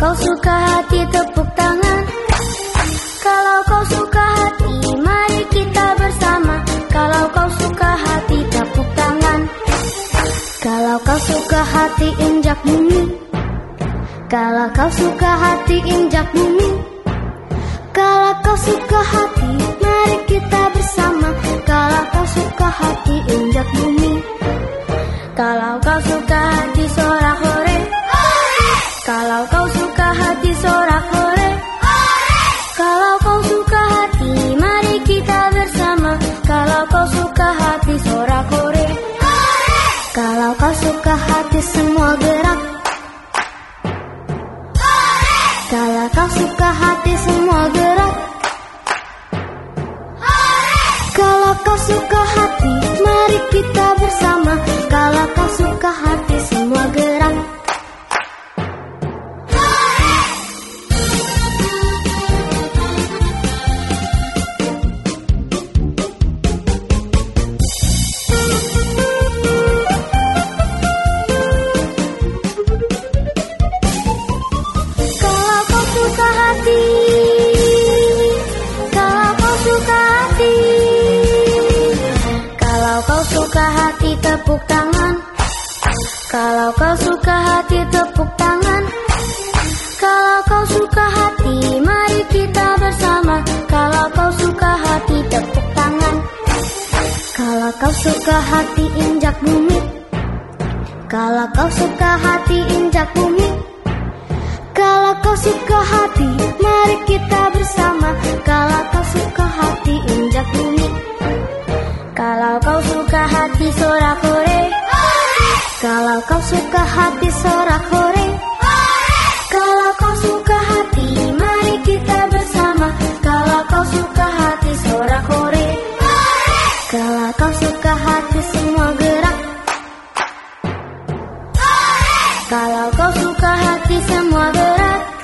kau suka hati tepuk tangan. Kalau kau suka hati mari kita bersama. Kalau kau suka hati tepuk tangan. Kalau kau suka hati injak bumi Kalau kau suka hati injak bumi Kalau kau suka hati mari kita bersama. Kalau kau suka hati injak bumi Kalau kau suka Kalau kau suka hati semua gerak. Kalau kau suka hati semua gerak. Kalau kau suka hati kau suka hati tepuk tangan. Kalau kau suka hati tepuk tangan. Kalau kau suka hati mari kita bersama. Kalau kau suka hati tepuk tangan. Kalau kau suka hati injak bumi. Kalau kau suka hati injak bumi. Kalau kau suka hati, mari kita bersama. Kalau kau suka hati, injak hati, sorak hore. Kalau kau suka hati, sorak hore. Kalau kau suka hati, mari kita bersama. Kalau kau suka hati, sorak hore. Kalau kau suka hati, semua gerak. Kalau kau suka hati semua gerak